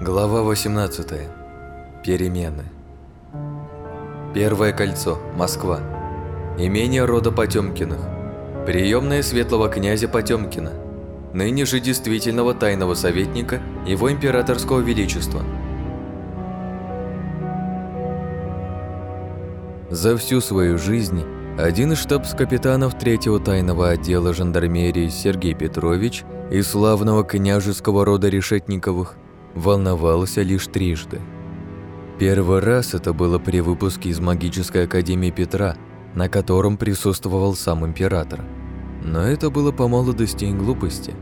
Глава 18. Перемены. Первое кольцо. Москва. Имение рода Потемкиных. Приемная светлого князя Потемкина. Ныне же действительного тайного советника его императорского величества. За всю свою жизнь один из штабс-капитанов третьего тайного отдела жандармерии Сергей Петрович из славного княжеского рода Решетниковых – волновался лишь трижды. Первый раз это было при выпуске из магической академии Петра, на котором присутствовал сам император. Но это было по молодости и глупости.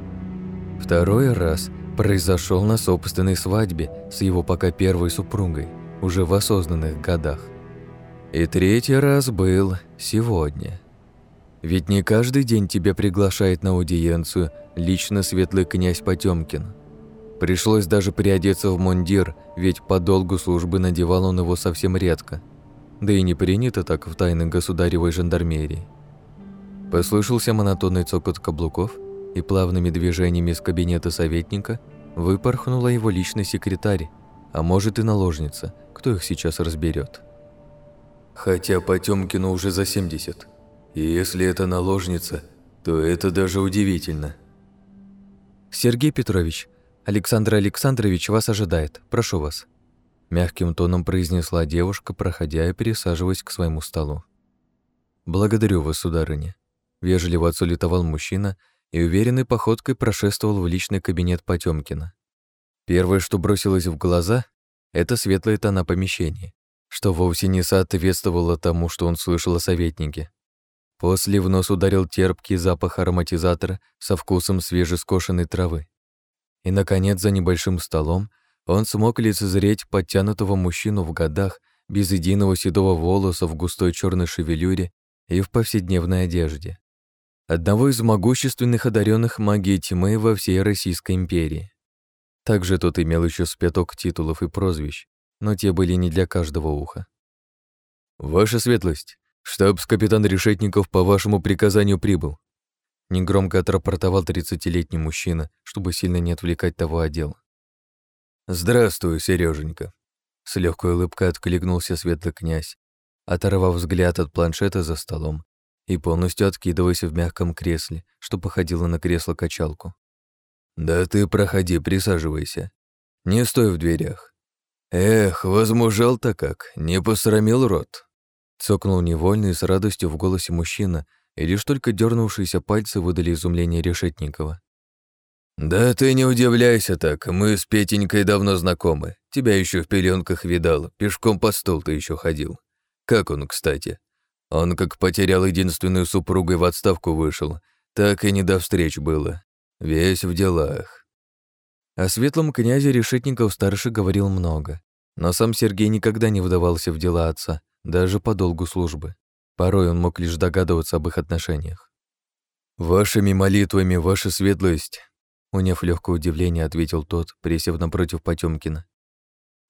Второй раз произошел на собственной свадьбе с его пока первой супругой, уже в осознанных годах. И третий раз был сегодня. Ведь не каждый день тебя приглашает на аудиенцию лично светлый князь Потемкин – Пришлось даже приодеться в мундир, ведь по долгу службы надевал он его совсем редко. Да и не принято так в тайной государевой жандармерии. Послышался монотонный цокот каблуков, и плавными движениями из кабинета советника выпорхнула его личный секретарь, а может и наложница, кто их сейчас разберет. Хотя Потемкину уже за 70, и если это наложница, то это даже удивительно. «Сергей Петрович, «Александр Александрович вас ожидает. Прошу вас», — мягким тоном произнесла девушка, проходя и пересаживаясь к своему столу. «Благодарю вас, сударыня», — вежливо отсулитовал мужчина и уверенной походкой прошествовал в личный кабинет Потёмкина. Первое, что бросилось в глаза, это светлые тона помещения, что вовсе не соответствовало тому, что он слышал о советнике. После в нос ударил терпкий запах ароматизатора со вкусом свежескошенной травы. И, наконец, за небольшим столом он смог лицезреть подтянутого мужчину в годах, без единого седого волоса в густой черной шевелюре и в повседневной одежде. Одного из могущественных одаренных магией тьмы во всей Российской империи. Также тот имел еще спяток титулов и прозвищ, но те были не для каждого уха. «Ваша светлость, штабс-капитан Решетников по вашему приказанию прибыл», Негромко отрапортовал тридцатилетний мужчина, чтобы сильно не отвлекать того отдела. «Здравствуй, Сереженька. С легкой улыбкой откликнулся светлый князь, оторвав взгляд от планшета за столом и полностью откидываясь в мягком кресле, что походило на кресло-качалку. «Да ты проходи, присаживайся. Не стой в дверях. Эх, возмужал-то как, не посрамил рот». Цокнул невольно и с радостью в голосе мужчина, и лишь только дернувшиеся пальцы выдали изумление Решетникова. «Да ты не удивляйся так, мы с Петенькой давно знакомы. Тебя еще в пеленках видал, пешком по стол ты еще ходил. Как он, кстати? Он как потерял единственную супругу и в отставку вышел, так и не до встреч было. Весь в делах». О светлом князе Решетников-старший говорил много, но сам Сергей никогда не вдавался в дела отца, даже по долгу службы. Порой он мог лишь догадываться об их отношениях. «Вашими молитвами, ваша светлость!» Уняв легкое удивление, ответил тот, присев напротив Потемкина.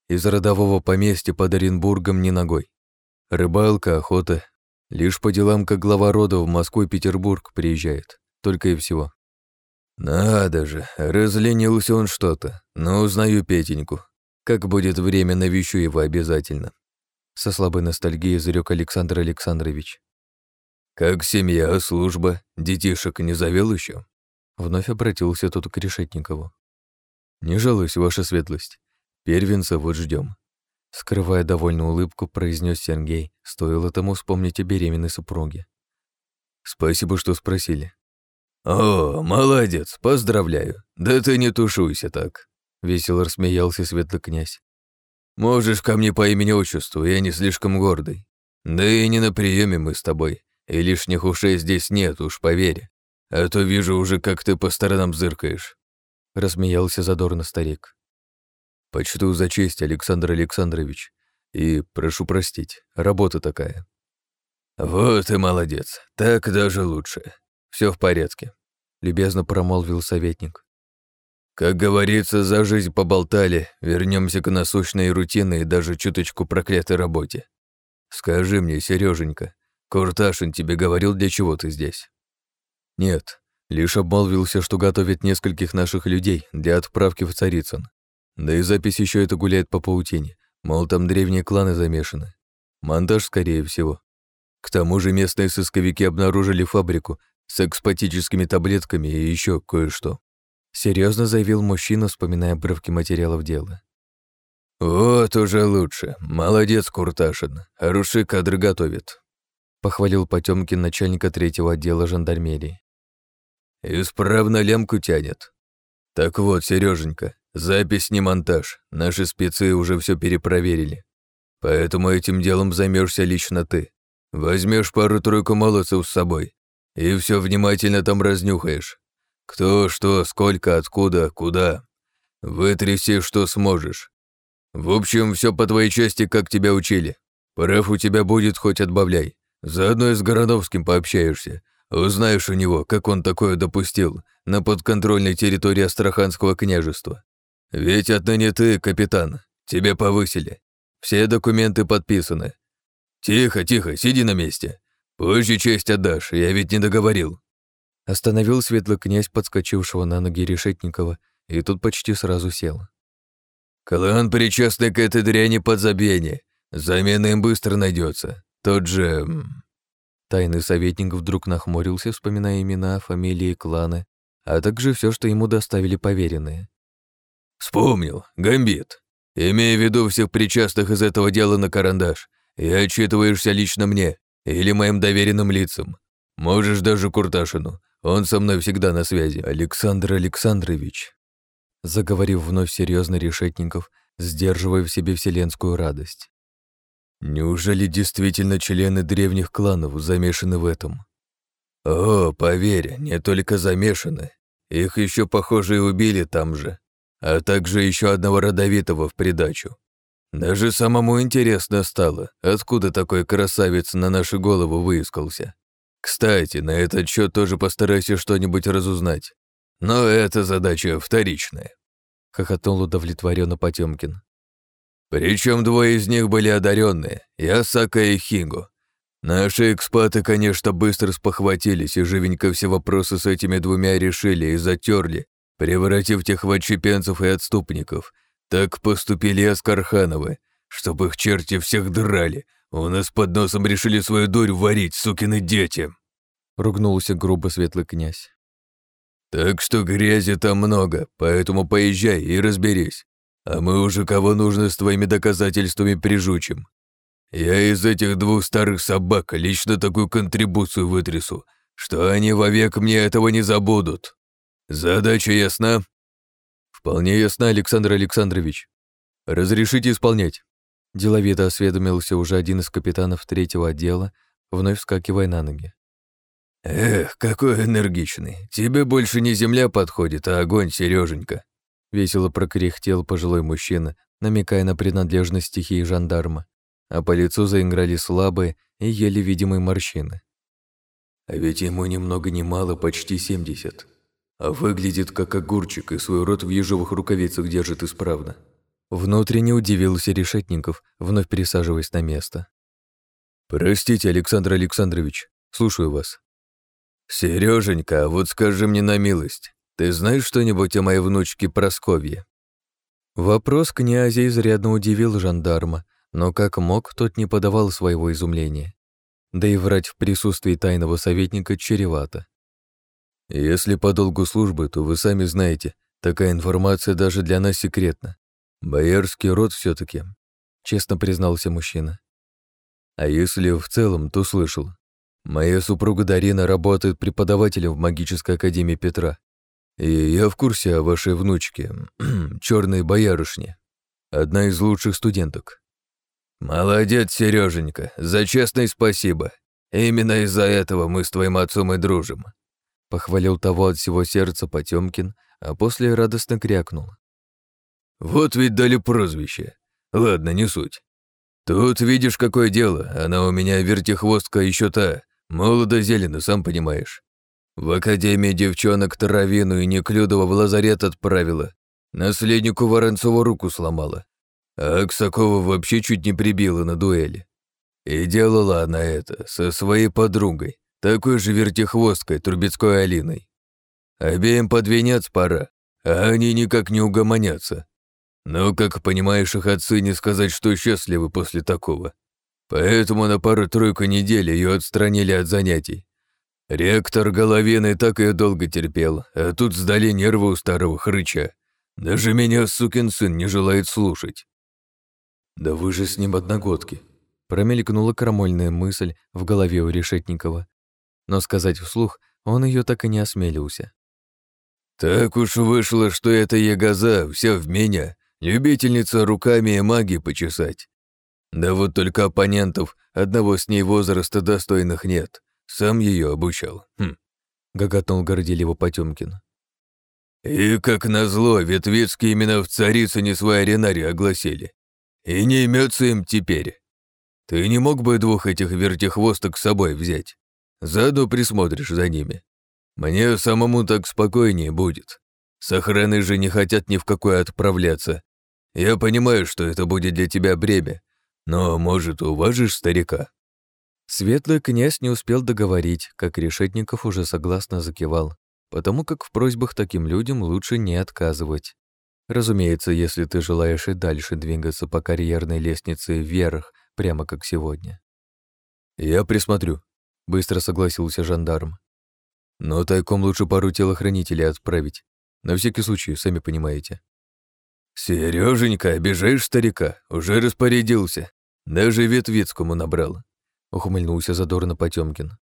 «Из родового поместья под Оренбургом не ногой. Рыбалка, охота. Лишь по делам, как глава рода в Москву и Петербург приезжает. Только и всего». «Надо же, разленился он что-то. Но узнаю Петеньку. Как будет время, навещу его обязательно со слабой ностальгией изрек Александр Александрович. «Как семья, служба, детишек не завел еще? Вновь обратился тот к Решетникову. «Не жалуюсь, ваша светлость. Первенца вот ждем. Скрывая довольную улыбку, произнес Сергей, стоило тому вспомнить о беременной супруге. «Спасибо, что спросили». «О, молодец, поздравляю. Да ты не тушуйся так», — весело рассмеялся светлый князь. Можешь ко мне по имени-отчеству, я не слишком гордый. Да и не на приеме мы с тобой, и лишних ушей здесь нет, уж поверь. А то вижу уже, как ты по сторонам зыркаешь». Рассмеялся задорно старик. «Почту за честь, Александр Александрович. И прошу простить, работа такая». «Вот и молодец, так даже лучше. Все в порядке», — любезно промолвил советник. Как говорится, за жизнь поболтали, вернемся к насущной рутинной и даже чуточку проклятой работе. Скажи мне, Сереженька, Курташин тебе говорил, для чего ты здесь? Нет, лишь обмолвился, что готовит нескольких наших людей для отправки в Царицын. Да и запись еще это гуляет по паутине, мол, там древние кланы замешаны. Монтаж, скорее всего. К тому же местные сысковики обнаружили фабрику с экспатическими таблетками и еще кое-что. Серьезно заявил мужчина, вспоминая обрывки материалов дела. «Вот уже лучше. Молодец, Курташин. Хорошие кадры готовит», — похвалил Потёмкин начальника третьего отдела жандармерии. «Исправно лямку тянет. Так вот, Сереженька, запись не монтаж. Наши спецы уже все перепроверили. Поэтому этим делом займешься лично ты. Возьмешь пару-тройку молодцев с собой и все внимательно там разнюхаешь. Кто, что, сколько, откуда, куда. Вытряси, что сможешь. В общем, все по твоей части, как тебя учили. Прав у тебя будет, хоть отбавляй. Заодно и с Городовским пообщаешься. Узнаешь у него, как он такое допустил на подконтрольной территории Астраханского княжества. Ведь отныне ты, капитан, тебя повысили. Все документы подписаны. Тихо, тихо, сиди на месте. Позже честь отдашь, я ведь не договорил. Остановил светлый князь подскочившего на ноги Решетникова, и тут почти сразу сел. Клан, причастный к этой дряни подзабвения. Замена им быстро найдется. Тот же... Тайный советник вдруг нахмурился, вспоминая имена, фамилии, кланы, а также все, что ему доставили поверенные. «Вспомнил. Гамбит. Имея в виду всех причастных из этого дела на карандаш, и отчитываешься лично мне или моим доверенным лицам. Можешь даже Курташину. Он со мной всегда на связи. Александр Александрович, заговорив вновь серьезно Решетников, сдерживая в себе вселенскую радость. Неужели действительно члены древних кланов замешаны в этом? О, поверь, не только замешаны. Их еще, похоже, и убили там же. А также еще одного родовитого в придачу. Даже самому интересно стало, откуда такой красавец на нашу голову выискался. Кстати, на этот счет тоже постарайся что-нибудь разузнать. Но эта задача вторичная. Хохотнул удовлетворенно Потемкин. Причем двое из них были одаренные, Ясака и Хинго. Наши экспаты, конечно, быстро спохватились и живенько все вопросы с этими двумя решили и затерли, превратив тех в отщепенцев и отступников. Так поступили и Аскархановы, чтобы их черти всех драли. У нас под носом решили свою дурь варить, сукины дети. Ругнулся грубо светлый князь. Так что грязи там много, поэтому поезжай и разберись. А мы уже кого нужно с твоими доказательствами прижучим. Я из этих двух старых собак лично такую контрибуцию вытрясу, что они вовек мне этого не забудут. Задача ясна? Вполне ясна, Александр Александрович. Разрешите исполнять. Деловито осведомился уже один из капитанов третьего отдела, вновь вскакивая на ноги. «Эх, какой энергичный! Тебе больше не земля подходит, а огонь, Сереженька!» Весело прокряхтел пожилой мужчина, намекая на принадлежность стихии жандарма, а по лицу заиграли слабые и еле видимые морщины. «А ведь ему ни много ни мало почти семьдесят, а выглядит как огурчик и свой рот в ежовых рукавицах держит исправно». Внутренне удивился Решетников, вновь пересаживаясь на место. «Простите, Александр Александрович, слушаю вас», «Серёженька, вот скажи мне на милость, ты знаешь что-нибудь о моей внучке Просковье?» Вопрос князя изрядно удивил жандарма, но как мог, тот не подавал своего изумления. Да и врать в присутствии тайного советника чревато. «Если по долгу службы, то вы сами знаете, такая информация даже для нас секретна. Боярский род все таки честно признался мужчина. А если в целом, то слышал, Моя супруга Дарина работает преподавателем в магической академии Петра. И я в курсе о вашей внучке, черной боярышне. Одна из лучших студенток. Молодец, Сереженька, за честное спасибо. Именно из-за этого мы с твоим отцом и дружим. Похвалил того от всего сердца Потемкин, а после радостно крякнул. Вот ведь дали прозвище. Ладно, не суть. Тут видишь, какое дело, она у меня вертихвостка еще та, Молодо зелено, сам понимаешь. В академии девчонок Таровину и Неклюдова в лазарет отправила. Наследнику Воронцова руку сломала. А Аксакова вообще чуть не прибила на дуэли. И делала она это со своей подругой, такой же вертихвосткой, Трубецкой Алиной. Обеим под венец пора, а они никак не угомонятся. Но, как понимаешь, их отцы не сказать, что счастливы после такого. Поэтому на пару-тройку недель ее отстранили от занятий. Ректор Головин так ее долго терпел, а тут сдали нервы у старого хрыча. Даже меня сукин сын не желает слушать. «Да вы же с ним одногодки», — промелькнула крамольная мысль в голове у Решетникова. Но сказать вслух он ее так и не осмелился. «Так уж вышло, что эта ягоза вся в меня, любительница руками и магии почесать. Да вот только оппонентов одного с ней возраста достойных нет. Сам ее обучал. Хм. Гоготнул горделиво Потемкин. И, как назло, ветвицкие именно в царице не свой аренарий огласили. И не имется им теперь. Ты не мог бы двух этих вертихвосток с собой взять? Заодно присмотришь за ними. Мне самому так спокойнее будет. С охраной же не хотят ни в какое отправляться. Я понимаю, что это будет для тебя бремя, но, может, уважишь старика?» Светлый князь не успел договорить, как Решетников уже согласно закивал, потому как в просьбах таким людям лучше не отказывать. Разумеется, если ты желаешь и дальше двигаться по карьерной лестнице вверх, прямо как сегодня. «Я присмотрю», — быстро согласился жандарм. «Но тайком лучше пару телохранителей отправить. На всякий случай, сами понимаете». «Серёженька, обижаешь старика, уже распорядился. Даже Ветвицкому набрал», — ухмыльнулся задорно Потёмкин.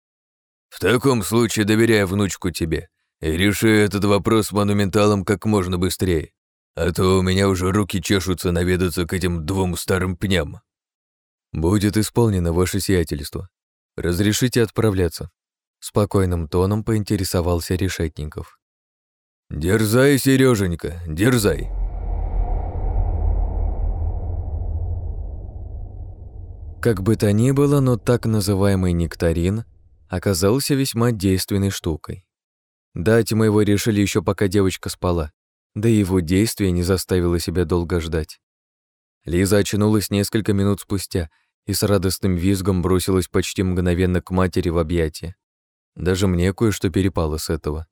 «В таком случае доверяю внучку тебе и реши этот вопрос монументалом как можно быстрее, а то у меня уже руки чешутся наведаться к этим двум старым пням». «Будет исполнено ваше сиятельство. Разрешите отправляться?» Спокойным тоном поинтересовался Решетников. «Дерзай, Сереженька, дерзай!» Как бы то ни было, но так называемый нектарин оказался весьма действенной штукой. Дать мы его решили еще пока девочка спала, да и его действие не заставило себя долго ждать. Лиза очнулась несколько минут спустя и с радостным визгом бросилась почти мгновенно к матери в объятия. Даже мне кое-что перепало с этого.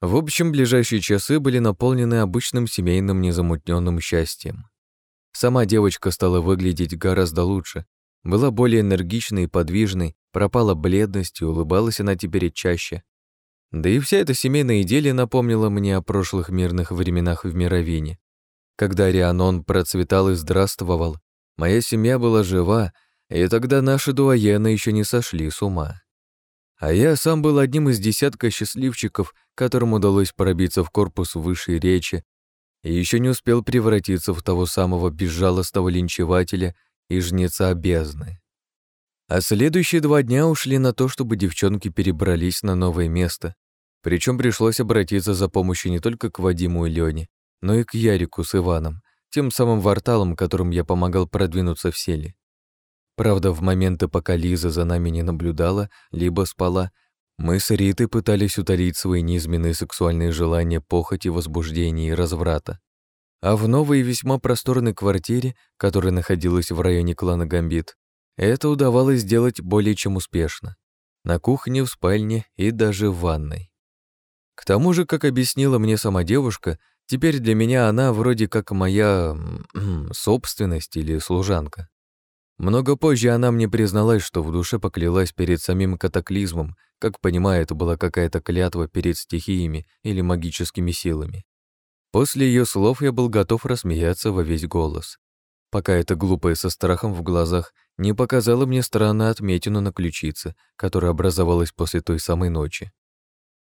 В общем, ближайшие часы были наполнены обычным семейным незамутненным счастьем. Сама девочка стала выглядеть гораздо лучше, была более энергичной и подвижной, пропала бледность и улыбалась она теперь чаще. Да и вся эта семейная идиллия напомнила мне о прошлых мирных временах в Мировине. Когда Рианон процветал и здравствовал, моя семья была жива, и тогда наши дуаены еще не сошли с ума. А я сам был одним из десятка счастливчиков, которым удалось пробиться в корпус высшей речи, и еще не успел превратиться в того самого безжалостного линчевателя и жнеца бездны. А следующие два дня ушли на то, чтобы девчонки перебрались на новое место, причем пришлось обратиться за помощью не только к Вадиму и Лене, но и к Ярику с Иваном, тем самым варталом, которым я помогал продвинуться в селе. Правда, в моменты, пока Лиза за нами не наблюдала, либо спала, мы с Ритой пытались утолить свои низменные сексуальные желания похоти, возбуждения и разврата. А в новой весьма просторной квартире, которая находилась в районе клана Гамбит, это удавалось сделать более чем успешно. На кухне, в спальне и даже в ванной. К тому же, как объяснила мне сама девушка, теперь для меня она вроде как моя собственность или служанка. Много позже она мне призналась, что в душе поклялась перед самим катаклизмом, как понимаю, это была какая-то клятва перед стихиями или магическими силами. После ее слов я был готов рассмеяться во весь голос, пока эта глупая со страхом в глазах не показала мне странную отметину на ключице, которая образовалась после той самой ночи.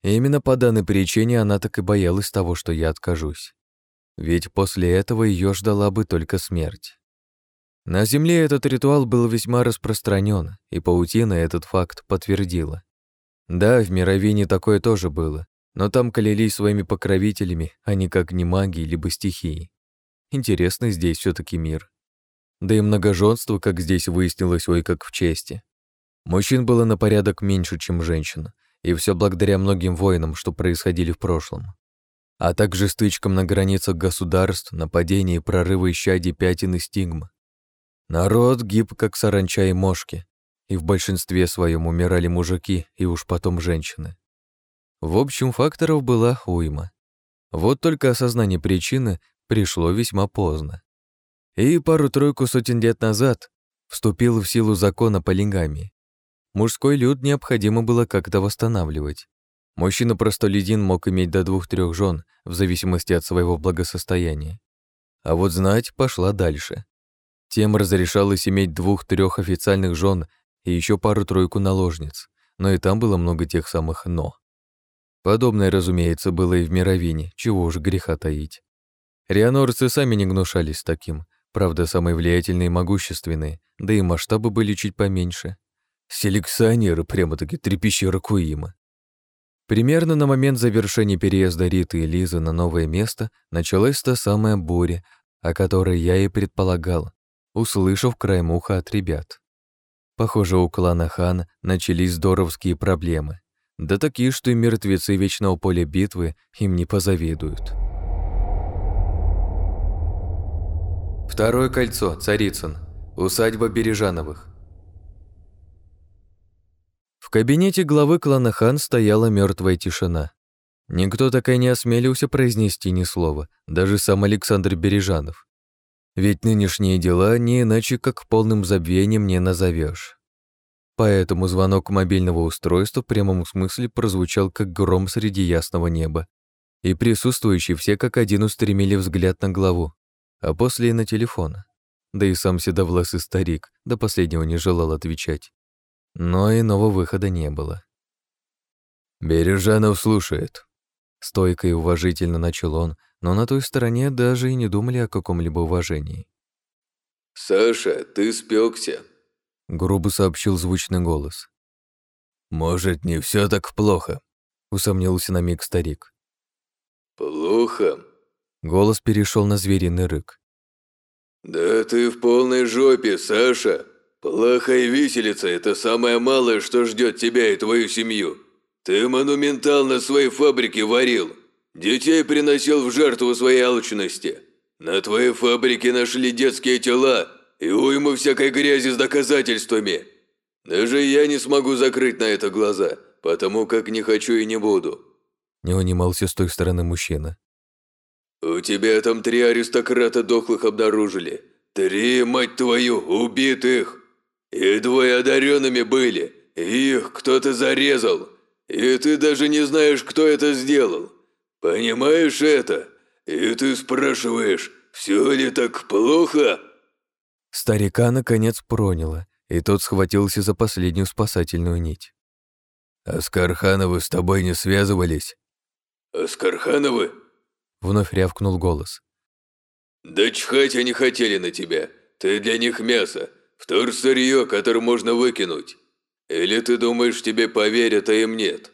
И именно по данной причине она так и боялась того, что я откажусь. Ведь после этого ее ждала бы только смерть. На Земле этот ритуал был весьма распространен, и паутина этот факт подтвердила. Да, в Мировине такое тоже было, но там клялись своими покровителями, а никак не магией либо стихией. Интересный здесь все таки мир. Да и многоженство, как здесь выяснилось, ой, как в чести. Мужчин было на порядок меньше, чем женщин, и все благодаря многим войнам, что происходили в прошлом. А также стычкам на границах государств, нападений, прорывы исчадий пятен и стигм. Народ гиб, как саранча и мошки, и в большинстве своем умирали мужики и уж потом женщины. В общем, факторов была уйма. Вот только осознание причины пришло весьма поздно. И пару-тройку сотен лет назад вступил в силу закон о полигамии. Мужской люд необходимо было как-то восстанавливать. Мужчина-простолюдин мог иметь до двух-трех жен, в зависимости от своего благосостояния. А вот знать пошла дальше. Тем разрешалось иметь двух-трех официальных жен и еще пару-тройку наложниц, но и там было много тех самых «но». Подобное, разумеется, было и в Мировине, чего уж греха таить. Рианорцы сами не гнушались таким, правда, самые влиятельные и могущественные, да и масштабы были чуть поменьше. Селекционеры прямо-таки трепещи Ракуима. Примерно на момент завершения переезда Риты и Лизы на новое место началась та самая буря, о которой я и предполагал, услышав краем уха от ребят. Похоже, у клана Хан начались здоровские проблемы. Да такие, что и мертвецы Вечного Поля Битвы им не позавидуют. Второе кольцо, Царицын. Усадьба Бережановых. В кабинете главы клана Хан стояла мертвая тишина. Никто так и не осмелился произнести ни слова, даже сам Александр Бережанов. Ведь нынешние дела не иначе, как полным забвением не назовешь. Поэтому звонок мобильного устройства в прямом смысле прозвучал как гром среди ясного неба, и присутствующие все как один устремили взгляд на главу, а после и на телефон. Да и сам седовласый старик до последнего не желал отвечать. Но иного выхода не было. «Бережанов слушает», — стойко и уважительно начал он, но на той стороне даже и не думали о каком-либо уважении. «Саша, ты спекся», — грубо сообщил звучный голос. «Может, не все так плохо», — усомнился на миг старик. «Плохо?» Голос перешел на звериный рык. «Да ты в полной жопе, Саша! Плохая виселица – это самое малое, что ждет тебя и твою семью. Ты монументал на своей фабрике варил, детей приносил в жертву своей алчности. На твоей фабрике нашли детские тела и уйму всякой грязи с доказательствами. Даже я не смогу закрыть на это глаза, потому как не хочу и не буду». Не унимался с той стороны мужчина. «У тебя там три аристократа дохлых обнаружили. Три, мать твою, убитых. И двое одаренными были. Их кто-то зарезал. И ты даже не знаешь, кто это сделал. Понимаешь это? И ты спрашиваешь, все ли так плохо?» Старика наконец проняло, и тот схватился за последнюю спасательную нить. «Аскархановы с тобой не связывались?» «Аскархановы?» — вновь рявкнул голос. «Да чхать они хотели на тебя. Ты для них мясо, вторсырье, которое можно выкинуть. Или ты думаешь, тебе поверят, а им нет?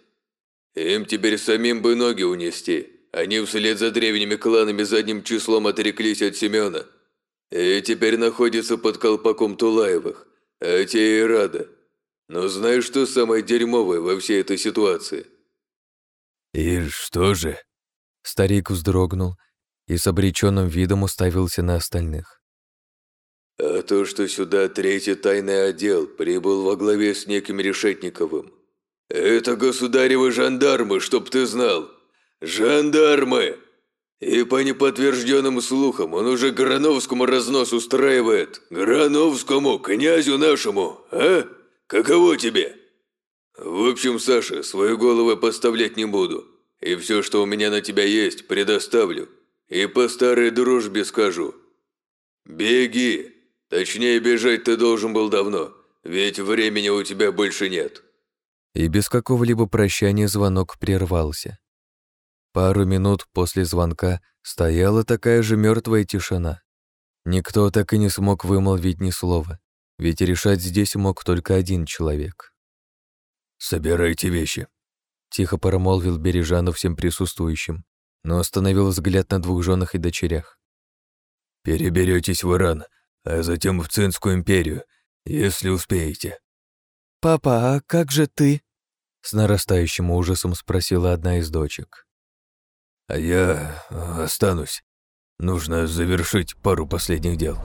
Им теперь самим бы ноги унести. Они вслед за древними кланами задним числом отреклись от Семёна. И теперь находятся под колпаком Тулаевых, а те и рады. Но знаешь, что самое дерьмовое во всей этой ситуации?» «И что же?» Старик вздрогнул и с обреченным видом уставился на остальных. «А то, что сюда третий тайный отдел прибыл во главе с неким Решетниковым. Это государевы жандармы, чтоб ты знал. Жандармы!» И по неподтвержденным слухам он уже Грановскому разнос устраивает. Грановскому, князю нашему, а? Каково тебе? В общем, Саша, свою голову поставлять не буду. И все, что у меня на тебя есть, предоставлю. И по старой дружбе скажу. Беги. Точнее, бежать ты должен был давно, ведь времени у тебя больше нет. И без какого-либо прощания звонок прервался. Пару минут после звонка стояла такая же мертвая тишина. Никто так и не смог вымолвить ни слова, ведь решать здесь мог только один человек. «Собирайте вещи», — тихо промолвил Бережанов всем присутствующим, но остановил взгляд на двух женах и дочерях. «Переберетесь в Иран, а затем в Цинскую империю, если успеете». «Папа, а как же ты?» — с нарастающим ужасом спросила одна из дочек. А я останусь. Нужно завершить пару последних дел.